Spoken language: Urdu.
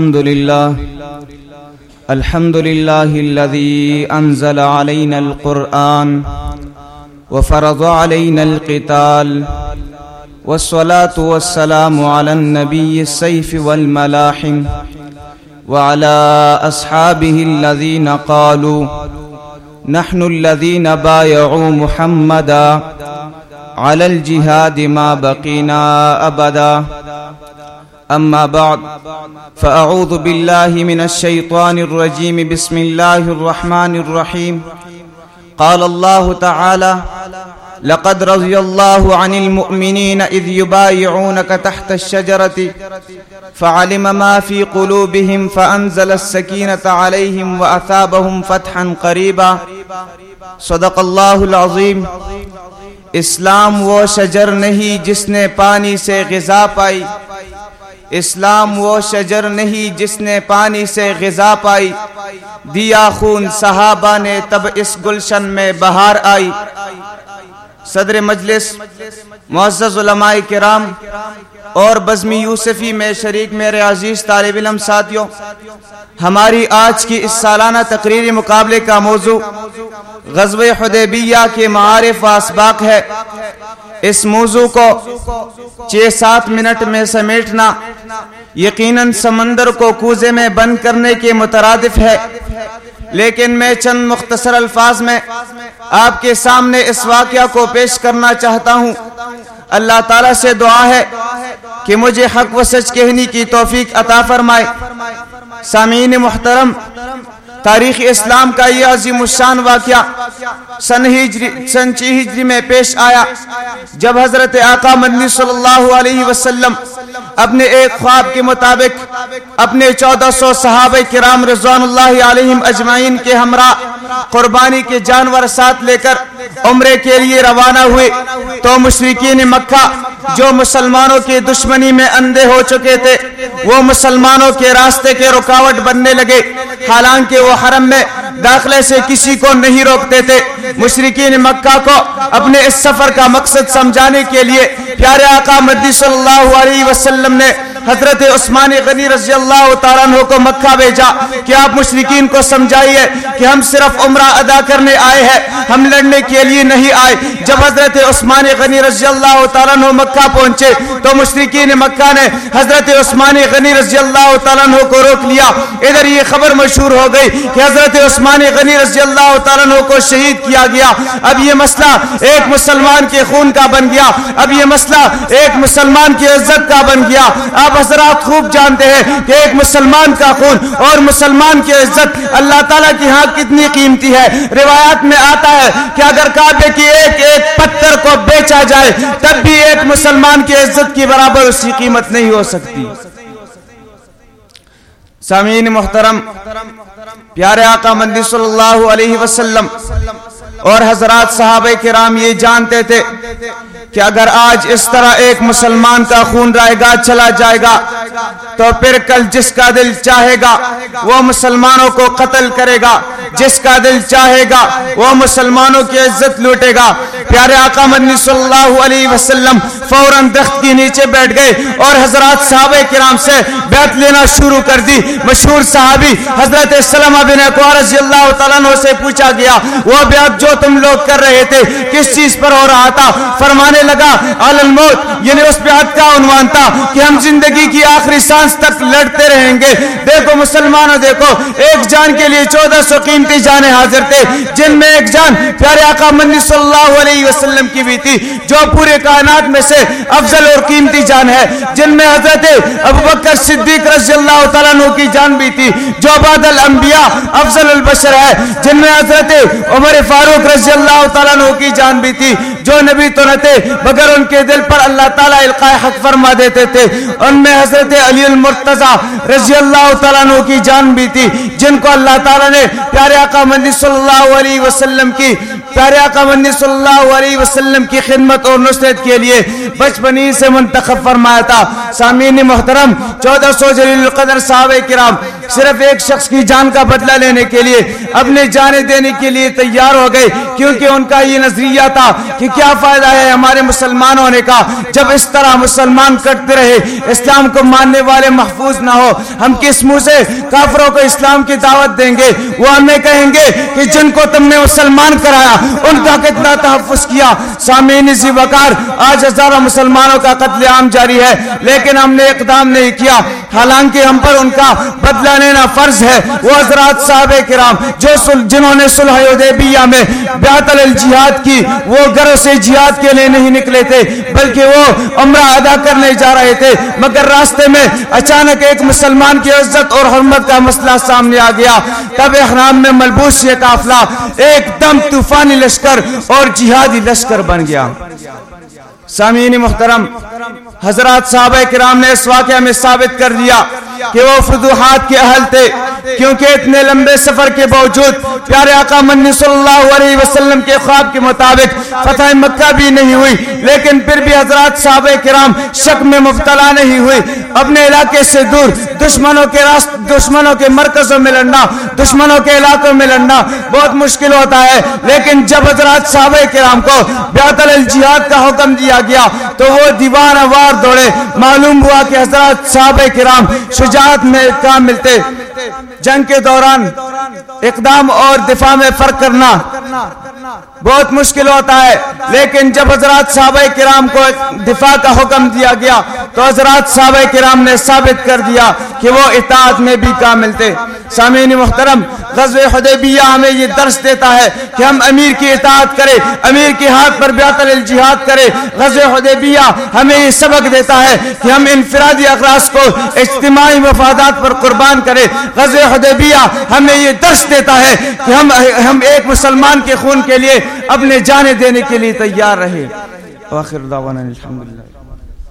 الحمد لله الحمد لله الذي أنزل علينا القرآن وفرض علينا القتال والصلاة والسلام على النبي السيف والملاحم وعلى أصحابه الذين قالوا. نحن الذين بايعوا محمدا على الجهاد ما بقينا أبدا أما بعد، فأعوذ بالله من الشيطان الرجيم. بسم الله الرحمن الرحيم. قال الله تعالى لقد رضي الله عن المؤمنين إذ يبايعونك تحت الشجرة، فعلم ما في قلوبهم فأنزل السكينة عليهم وأثابهم فتحا قريبا. صدق الله العظيم. اسلام وہ شجر نہیں جس نے پانی سے غذا پائی اسلام وہ شجر نہیں جس نے پانی سے غذا پائی۔ دیا خون صحابہ نے تب اس گلشن میں بہار آئی۔ صدر مجلس، معزز علماء کرام اور بزمی یوسفی میں شریک میرے عزیز طالب علم ساتھیوں، ہماری آج کی اس سالانہ تقریری مقابلے کا موضوع غزوہ حدیبیہ کے معارف و اسباق ہے۔ اس موضوع کو چھ سات منٹ میں سمیٹنا یقیناً سمندر کو کوزے میں بند کرنے کے مترادف ہے۔ لیکن میں چند مختصر الفاظ میں آپ کے سامنے اس واقعہ کو پیش کرنا چاہتا ہوں۔ اللہ تعالیٰ سے دعا ہے کہ مجھے حق و سچ کہنی کی توفیق عطا فرمائے۔ سامعین محترم، تاریخ اسلام کا یہ عظیم الشان واقعہ سن ہجری سن چی ہجری میں پیش آیا، جب حضرت آقا مدنی صلی اللہ علیہ وسلم اپنے ایک خواب کے مطابق، اپنے چودہ سو صحابہ کرام رضوان اللہ علیہم اجمعین کے ہمراہ، قربانی کے جانور ساتھ لے کر عمرے کے لیے روانہ ہوئے۔ تو مشرقین مکہ جو مسلمانوں کی دشمنی میں اندھے ہو چکے تھے، وہ مسلمانوں کے راستے کے رکاوٹ بننے لگے۔ حالانکہ وہ حرم میں داخلے سے کسی کو نہیں روکتے تھے۔ مشرقین مکہ کو اپنے اس سفر کا مقصد سمجھانے کے لیے پیارے آقا مدی صلی اللہ علیہ وسلم نے حضرت عثمان غنی رضی اللہ تعالیٰ عنہ کو مکہ بھیجا کہ آپ مشرقین کو سمجھائیے کہ ہم صرف عمرہ ادا کرنے آئے ہیں، ہم لڑنے کے لیے نہیں آئے۔ جب حضرت عثمان غنی رضی اللہ تعالیٰ عنہ مکہ پہنچے تو مشرقین مکہ نے حضرت عثمان غنی رضی اللہ تعالیٰ عنہ کو روک لیا۔ ادھر یہ خبر مشہور ہو گئی کہ حضرت عثمان غنی رضی اللہ تعالیٰ عنہ کو شہید کیا گیا۔ اب یہ مسئلہ ایک مسلمان کے خون کا بن گیا۔ اب یہ مسئلہ ایک مسلمان کی عزت کا بن گیا۔ آپ حضرات خوب جانتے ہیں کہ ایک مسلمان کا خون اور مسلمان کی عزت اللہ تعالیٰ کی ہاں کتنی قیمتی ہے۔ روایات میں آتا ہے کہ اگر کعبے کی ایک ایک پتھر کو بیچا جائے، تب بھی ایک مسلمان کی عزت کی برابر اس کی قیمت نہیں ہو سکتی۔ سامعین محترم، پیارے آقا مندی صلی اللہ علیہ وسلم اور حضرات صحابہ کرام یہ جانتے تھے کہ اگر آج اس طرح ایک مسلمان کا خون رائے گا چلا جائے گا تو پھر کل جس کا دل چاہے گا، وہ مسلمانوں کو قتل کرے گا۔ جس کا دل چاہے گا، وہ مسلمانوں کی عزت لوٹے گا۔ پیارے آقا مدنی صلی اللہ علیہ وسلم فوراً درخت کے نیچے بیٹھ گئے اور حضرات صحابہ کرام سے بیعت لینا شروع کر دی۔ مشہور صحابی حضرت سلمہ بن اکوار رضی اللہ تعالیٰ عنہ سے پوچھا گیا، وہ بیعت جو تم لوگ کر رہے تھے، کس چیز پر ہو رہا تھا؟ فرمانے لگا الموت یعنی اس بیعت کا عنوان تھا کہ ہم زندگی کی آخری سانس تک لڑتے رہیں گے۔ دیکھو مسلمانوں، دیکھو، ایک جان کے لیے چودہ سو قیمتی جانے حاضر تھے، جن میں ایک جان پیارے آقا مندی صلی اللہ علیہ وسلم کی بھی تھی، جو پورے کائنات میں سے افضل اور قیمتی جان ہے۔ جن میں حضرت ابو بکر صدیق رضی اللہ تعالیٰ عنہ کی جان بھی تھی، جو بعد الانبیاء افضل البشر ہے۔ جن میں حضرت عمر فاروق رضی اللہ تعالیٰ عنہ کی جان بھی تھی جو نبی تو نہ تھے، مگر ان کے دل پر اللہ تعالیٰ القاء حق فرما دیتے تھے۔ ان میں حضرت علی المرتضی رضی اللہ تعالیٰ عنہ کی جان بھی تھی، جن کو اللہ تعالیٰ نے پیارے آقا مندی صلی اللہ علیہ وسلم کی، پیارے آقا مندی صلی اللہ علیہ وسلم کی خدمت اور نصرت کے لیے بچپنی سے منتخب فرمایا تھا۔ سامعین محترم، چودہ سو جلیل القدر صحابہ کرام صرف ایک شخص کی جان کا بدلہ لینے کے لیے اپنے جانے دینے کے لیے تیار ہو گئے، کیونکہ ان کا یہ نظریہ تھا کہ کیا فائدہ ہے ہمارے مسلمان ہونے کا۔ جب اس طرح مسلمان کرتے رہے، اسلام کو ماننے والے محفوظ نہ ہو، ہم کس منہ سے کافروں کو اسلام کی دعوت دیں گے؟ وہ ہمیں کہیں گے کہ جن کو تم نے مسلمان کرایا، ان کا کتنا تحفظ کیا۔ سامعین زی وقار، آج ہزاروں مسلمانوں کا قتل عام جاری ہے، لیکن ہم نے اقدام نہیں کیا۔ حالانکہ ہم پر ان کا بدلہ لینا فرض ہے۔ وہ حضرات صاحب کرام جو جنہوں نے صلح حدیبیہ میں بیعت الجہاد کی، وہ گھروں سے جہاد کے لیے نہیں نکلے تھے، بلکہ وہ عمرہ ادا کرنے جا رہے تھے۔ مگر راستے میں اچانک ایک مسلمان کی عزت اور حرمت کا مسئلہ سامنے آ گیا۔ تب احرام میں ملبوس یہ قافلہ ایک دم طوفانی لشکر اور جہادی لشکر بن گیا۔ سامعین محترم، حضرات صحابہ کرام نے اس واقعہ میں ثابت کر دیا۔ کہ وہ فتوحات کے اہل تھے۔ کیونکہ اتنے لمبے سفر کے باوجود پیارے آقا منی صلی اللہ علیہ وسلم کے خواب کے مطابق فتح مکہ بھی نہیں ہوئی، لیکن پھر بھی حضرات صحابہ کرام شک میں مبتلا نہیں ہوئی اپنے علاقے سے دور، دشمنوں کے راست، دشمنوں کے مرکزوں میں لڑنا، دشمنوں کے علاقوں میں لڑنا بہت مشکل ہوتا ہے۔ لیکن جب حضرات صحابہ کرام کو بیعت الجہاد کا حکم دیا گیا، تو وہ دیوان وار دوڑے۔ معلوم ہوا کہ حضرات صحابہ کرام شجاعت میں کام ملتے۔ جنگ کے دوران اقدام اور دفاع میں فرق کرنا بہت مشکل ہوتا ہے، لیکن جب حضرات صحابہ کرام کو دفاع کا حکم دیا گیا تو حضرات صحابہ کرام نے ثابت کر دیا کہ وہ اطاعت میں بھی کامل تھے۔ سامعین محترم غزو حدیبیہ ہمیں یہ درس دیتا ہے کہ ہم امیر کی اطاعت کریں، امیر کے ہاتھ پر بیعت الجہاد کریں۔ غزو حدیبیہ ہمیں یہ سبق دیتا ہے کہ ہم انفرادی اقراص کو اجتماعی مفادات پر قربان کریں۔ غزو حدیبیہ ہمیں یہ درس دیتا ہے کہ ہم ہم ایک مسلمان کے خون کے لیے اپنے جانے دینے کے لیے تیار رہے آخر دعوانا الحمدللہ۔